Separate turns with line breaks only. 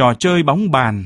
trò chơi bóng bàn,